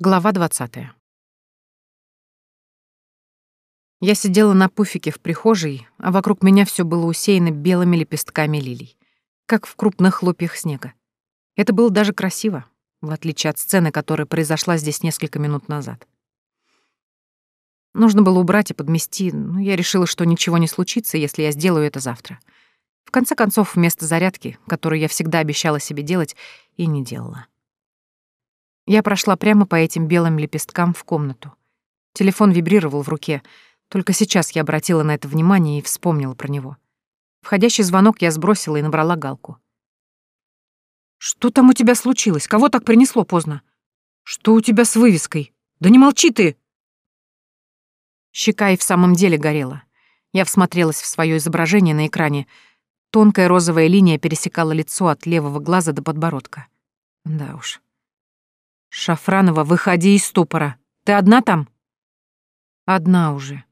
Глава 20. Я сидела на пуфике в прихожей, а вокруг меня все было усеяно белыми лепестками лилий, как в крупных хлопьях снега. Это было даже красиво, в отличие от сцены, которая произошла здесь несколько минут назад. Нужно было убрать и подмести, но я решила, что ничего не случится, если я сделаю это завтра. В конце концов, вместо зарядки, которую я всегда обещала себе делать, и не делала. Я прошла прямо по этим белым лепесткам в комнату. Телефон вибрировал в руке. Только сейчас я обратила на это внимание и вспомнила про него. Входящий звонок я сбросила и набрала галку. «Что там у тебя случилось? Кого так принесло поздно? Что у тебя с вывеской? Да не молчи ты!» Щека и в самом деле горела. Я всмотрелась в свое изображение на экране. Тонкая розовая линия пересекала лицо от левого глаза до подбородка. Да уж. «Шафранова, выходи из ступора. Ты одна там?» «Одна уже.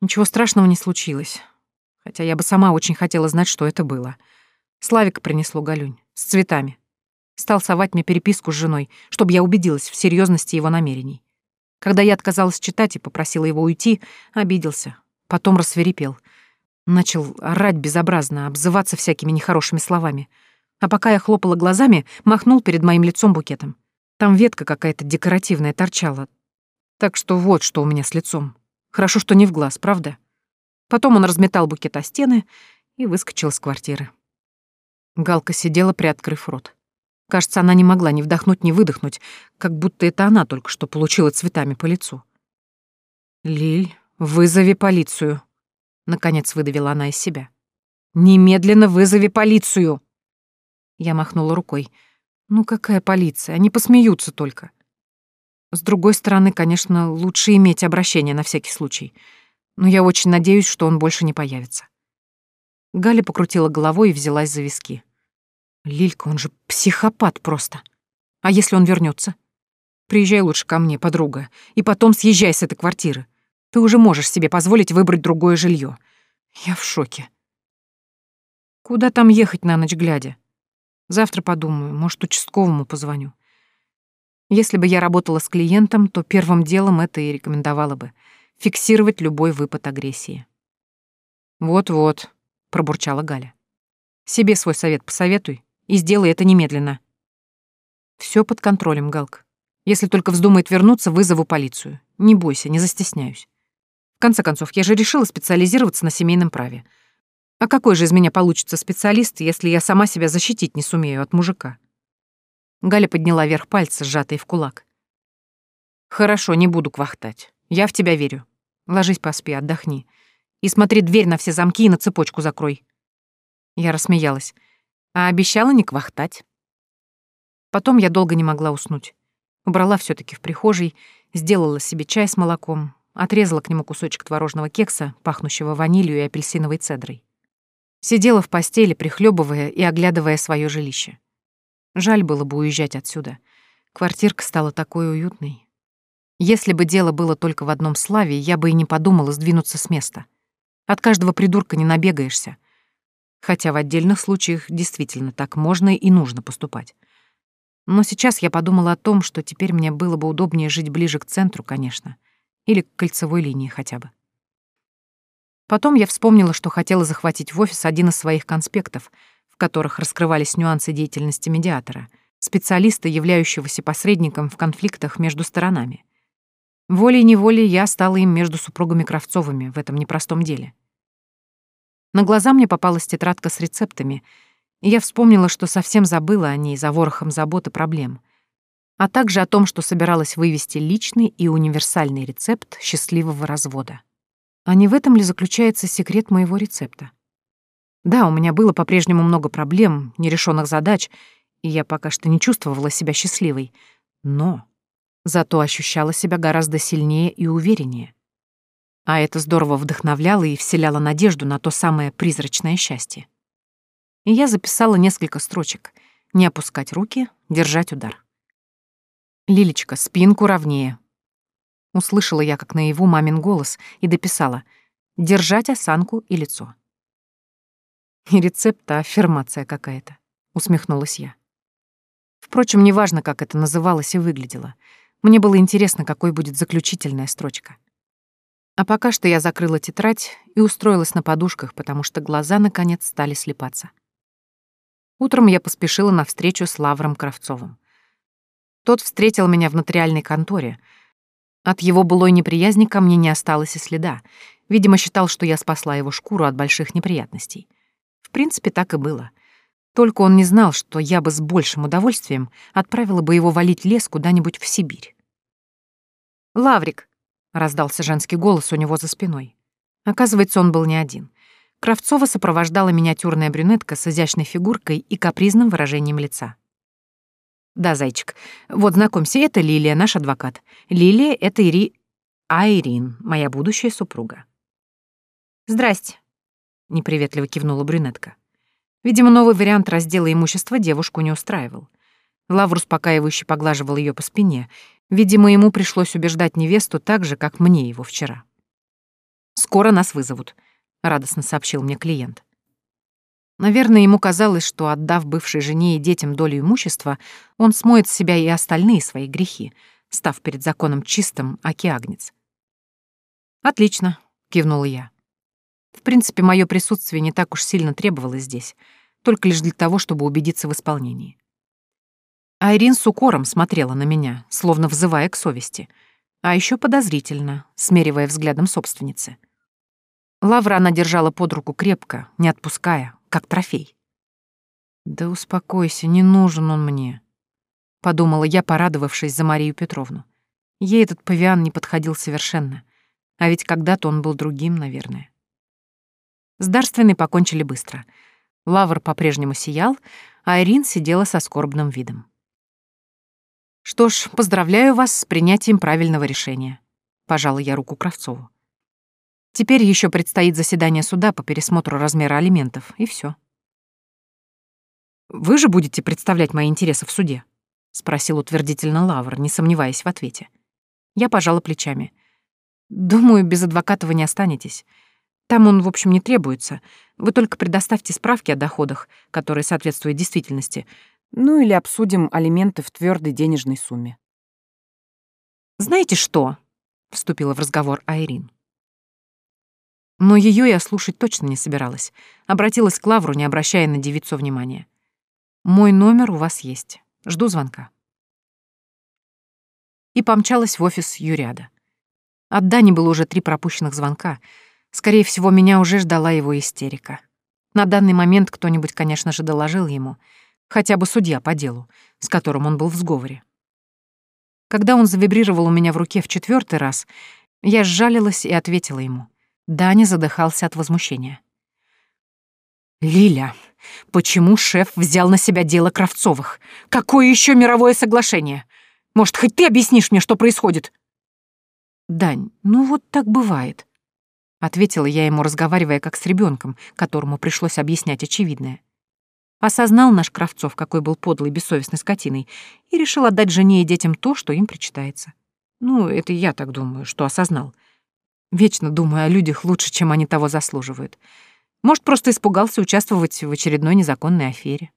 Ничего страшного не случилось. Хотя я бы сама очень хотела знать, что это было. Славик принесло Галюнь. С цветами. Стал совать мне переписку с женой, чтобы я убедилась в серьезности его намерений. Когда я отказалась читать и попросила его уйти, обиделся. Потом рассверепел. Начал орать безобразно, обзываться всякими нехорошими словами. А пока я хлопала глазами, махнул перед моим лицом букетом. Там ветка какая-то декоративная торчала. Так что вот что у меня с лицом. Хорошо, что не в глаз, правда? Потом он разметал букет о стены и выскочил из квартиры. Галка сидела, приоткрыв рот. Кажется, она не могла ни вдохнуть, ни выдохнуть, как будто это она только что получила цветами по лицу. «Лиль, вызови полицию», — наконец выдавила она из себя. «Немедленно вызови полицию!» Я махнула рукой. Ну какая полиция? Они посмеются только. С другой стороны, конечно, лучше иметь обращение на всякий случай. Но я очень надеюсь, что он больше не появится. Галя покрутила головой и взялась за виски. Лилька, он же психопат просто. А если он вернется? Приезжай лучше ко мне, подруга, и потом съезжай с этой квартиры. Ты уже можешь себе позволить выбрать другое жилье. Я в шоке. Куда там ехать на ночь глядя? Завтра подумаю, может, участковому позвоню. Если бы я работала с клиентом, то первым делом это и рекомендовала бы — фиксировать любой выпад агрессии. «Вот-вот», — пробурчала Галя. «Себе свой совет посоветуй и сделай это немедленно». Все под контролем, Галка. Если только вздумает вернуться, вызову полицию. Не бойся, не застесняюсь. В конце концов, я же решила специализироваться на семейном праве — а какой же из меня получится специалист, если я сама себя защитить не сумею от мужика? Галя подняла вверх пальцы, сжатые в кулак. Хорошо, не буду квахтать. Я в тебя верю. Ложись поспи, отдохни. И смотри, дверь на все замки и на цепочку закрой. Я рассмеялась. А обещала не квахтать. Потом я долго не могла уснуть. Убрала все таки в прихожей, сделала себе чай с молоком, отрезала к нему кусочек творожного кекса, пахнущего ванилью и апельсиновой цедрой. Сидела в постели, прихлебывая и оглядывая свое жилище. Жаль было бы уезжать отсюда. Квартирка стала такой уютной. Если бы дело было только в одном славе, я бы и не подумала сдвинуться с места. От каждого придурка не набегаешься. Хотя в отдельных случаях действительно так можно и нужно поступать. Но сейчас я подумала о том, что теперь мне было бы удобнее жить ближе к центру, конечно. Или к кольцевой линии хотя бы. Потом я вспомнила, что хотела захватить в офис один из своих конспектов, в которых раскрывались нюансы деятельности медиатора, специалиста, являющегося посредником в конфликтах между сторонами. Волей-неволей я стала им между супругами Кравцовыми в этом непростом деле. На глаза мне попалась тетрадка с рецептами, и я вспомнила, что совсем забыла о ней за ворохом забот и проблем, а также о том, что собиралась вывести личный и универсальный рецепт счастливого развода. А не в этом ли заключается секрет моего рецепта? Да, у меня было по-прежнему много проблем, нерешенных задач, и я пока что не чувствовала себя счастливой. Но зато ощущала себя гораздо сильнее и увереннее. А это здорово вдохновляло и вселяло надежду на то самое призрачное счастье. И я записала несколько строчек. Не опускать руки, держать удар. «Лилечка, спинку ровнее, Услышала я, как наяву мамин голос, и дописала «Держать осанку и лицо». «И рецепт, а аффирмация какая-то», — усмехнулась я. Впрочем, неважно, как это называлось и выглядело. Мне было интересно, какой будет заключительная строчка. А пока что я закрыла тетрадь и устроилась на подушках, потому что глаза, наконец, стали слепаться. Утром я поспешила на встречу с Лавром Кравцовым. Тот встретил меня в нотариальной конторе. От его былой неприязни ко мне не осталось и следа. Видимо, считал, что я спасла его шкуру от больших неприятностей. В принципе, так и было. Только он не знал, что я бы с большим удовольствием отправила бы его валить лес куда-нибудь в Сибирь. «Лаврик!» — раздался женский голос у него за спиной. Оказывается, он был не один. Кравцова сопровождала миниатюрная брюнетка с изящной фигуркой и капризным выражением лица. «Да, зайчик. Вот, знакомься, это Лилия, наш адвокат. Лилия — это Ири... Айрин, моя будущая супруга». «Здрасте», — неприветливо кивнула брюнетка. Видимо, новый вариант раздела имущества девушку не устраивал. Лавр успокаивающе поглаживал ее по спине. Видимо, ему пришлось убеждать невесту так же, как мне его вчера. «Скоро нас вызовут», — радостно сообщил мне клиент. Наверное, ему казалось, что, отдав бывшей жене и детям долю имущества, он смоет с себя и остальные свои грехи, став перед законом чистым, аки агнец. «Отлично», — кивнула я. В принципе, мое присутствие не так уж сильно требовалось здесь, только лишь для того, чтобы убедиться в исполнении. Айрин с укором смотрела на меня, словно взывая к совести, а еще подозрительно, смеривая взглядом собственницы. Лавра она держала под руку крепко, не отпуская, как трофей. «Да успокойся, не нужен он мне», — подумала я, порадовавшись за Марию Петровну. Ей этот павиан не подходил совершенно, а ведь когда-то он был другим, наверное. С дарственной покончили быстро. Лавр по-прежнему сиял, а Ирин сидела со скорбным видом. «Что ж, поздравляю вас с принятием правильного решения», — пожала я руку Кравцову. «Теперь еще предстоит заседание суда по пересмотру размера алиментов, и все. «Вы же будете представлять мои интересы в суде?» — спросил утвердительно Лавр, не сомневаясь в ответе. Я пожала плечами. «Думаю, без адвоката вы не останетесь. Там он, в общем, не требуется. Вы только предоставьте справки о доходах, которые соответствуют действительности. Ну или обсудим алименты в твердой денежной сумме. «Знаете что?» — вступила в разговор Айрин. Но ее я слушать точно не собиралась. Обратилась к Лавру, не обращая на девицу внимания. «Мой номер у вас есть. Жду звонка». И помчалась в офис Юряда. От Дани было уже три пропущенных звонка — Скорее всего, меня уже ждала его истерика. На данный момент кто-нибудь, конечно же, доложил ему, хотя бы судья по делу, с которым он был в сговоре. Когда он завибрировал у меня в руке в четвертый раз, я сжалилась и ответила ему. Даня задыхался от возмущения. «Лиля, почему шеф взял на себя дело Кравцовых? Какое еще мировое соглашение? Может, хоть ты объяснишь мне, что происходит?» «Дань, ну вот так бывает. — ответила я ему, разговаривая как с ребенком, которому пришлось объяснять очевидное. Осознал наш Кравцов, какой был подлый, бессовестной скотиной, и решил отдать жене и детям то, что им причитается. Ну, это я так думаю, что осознал. Вечно думаю о людях лучше, чем они того заслуживают. Может, просто испугался участвовать в очередной незаконной афере.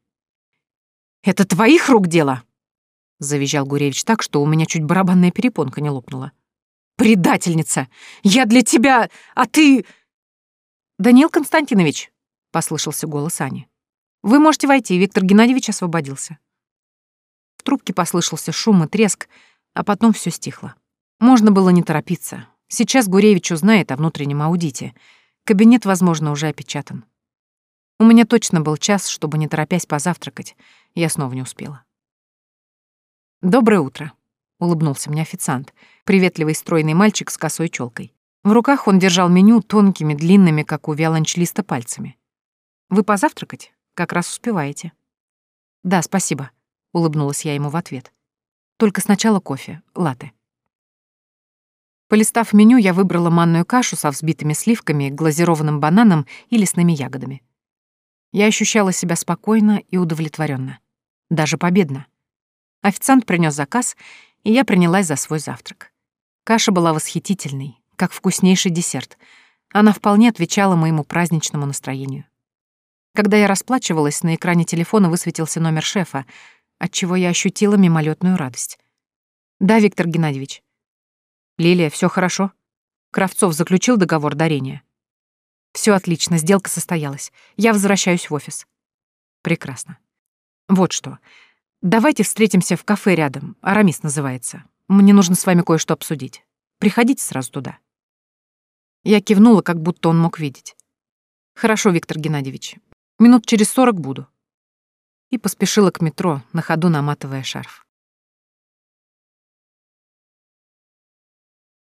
«Это твоих рук дело!» — завизжал Гуревич так, что у меня чуть барабанная перепонка не лопнула. «Предательница! Я для тебя, а ты...» «Даниил Константинович», — послышался голос Ани. «Вы можете войти, Виктор Геннадьевич освободился». В трубке послышался шум и треск, а потом все стихло. Можно было не торопиться. Сейчас Гуревич узнает о внутреннем аудите. Кабинет, возможно, уже опечатан. У меня точно был час, чтобы не торопясь позавтракать. Я снова не успела. «Доброе утро», — улыбнулся мне официант, приветливый стройный мальчик с косой челкой. В руках он держал меню тонкими, длинными, как у виолончелиста, пальцами. «Вы позавтракать? Как раз успеваете». «Да, спасибо», — улыбнулась я ему в ответ. «Только сначала кофе, латте». Полистав меню, я выбрала манную кашу со взбитыми сливками, глазированным бананом и лесными ягодами. Я ощущала себя спокойно и удовлетворенно, Даже победно. Официант принес заказ, и я принялась за свой завтрак. Каша была восхитительной, как вкуснейший десерт. Она вполне отвечала моему праздничному настроению. Когда я расплачивалась, на экране телефона высветился номер шефа, отчего я ощутила мимолетную радость. Да, Виктор Геннадьевич. Лилия, все хорошо? Кравцов заключил договор дарения. Все отлично, сделка состоялась. Я возвращаюсь в офис. Прекрасно. Вот что. Давайте встретимся в кафе рядом. Арамис называется. Мне нужно с вами кое-что обсудить. Приходите сразу туда. Я кивнула, как будто он мог видеть. Хорошо, Виктор Геннадьевич. Минут через сорок буду. И поспешила к метро, на ходу наматывая шарф.